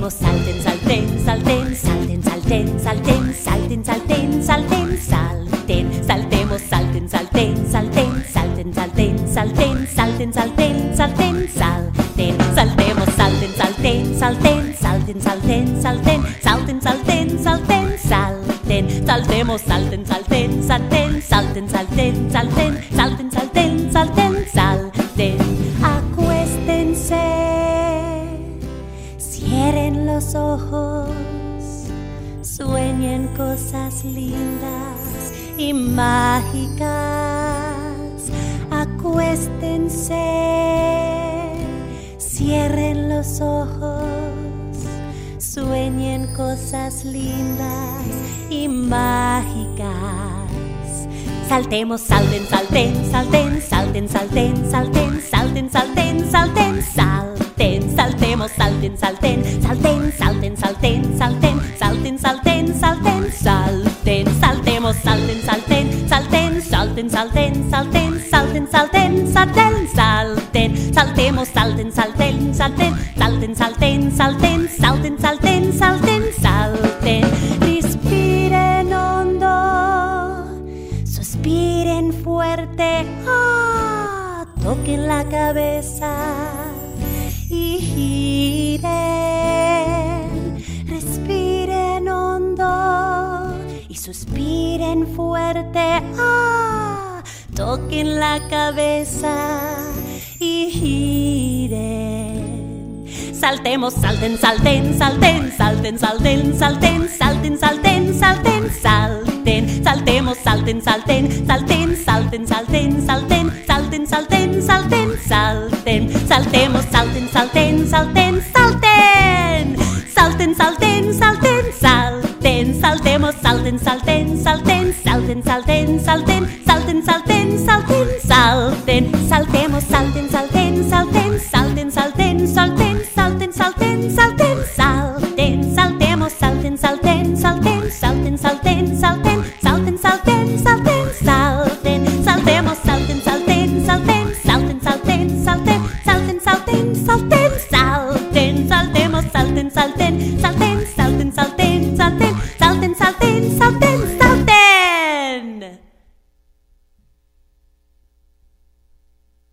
salten, salten, salten, salten, salten, salten, salten, salten, salten, salten, saltemos, salten, salten, salten, salten, salten, salten, salten, salten, salten, salten, saltemos, salten, salten, salten, salten, salten, salten, salten, salten, salten, salten, saltemos, salten, salten, salten, salten, salten, los ojos, sueñen cosas lindas y mágicas, acuéstense, cierren los ojos, sueñen cosas lindas y mágicas. Saltemos, salten, salten, salten, salten, salten, salten, salten, salten, salten, salten, saltemos, salten, salten, salten, salten, salten, salten, saltemos, salten, salten, salten, salten, salten, salten, salten, salten, salten, salten, saltemos, salten, salten, salten, salten, salten, salten, salten, salten, salten, salten, respiren hondo. Suspiren fuerte, ah, toquen la cabeza y giren. Suspiren fuerte, ah, toquen la cabeza y giren. Saltemos, salten, salten, salten, salten, salten, salten, salten, salten, salten, salten, saltemos, salten, salten, salten, salten, salten, salten, salten, salten, salten, salten, saltemos, salten, salten, salten, salten, salten, salten, salten, salten, saltemos, salten, salten, salten, salten, salten, salten, salten, salten, salten, salten, saltemos, salten, salten, salten, salten, salten, salten, salten, salten, salten, salten, saltemos, salten, salten, salten, salten, salten, salten, salten, salten, salten, salten, saltemos, salten, salten, salten, salten, salten, salten, salten, salten, salten, salten, saltemos, salten, salten.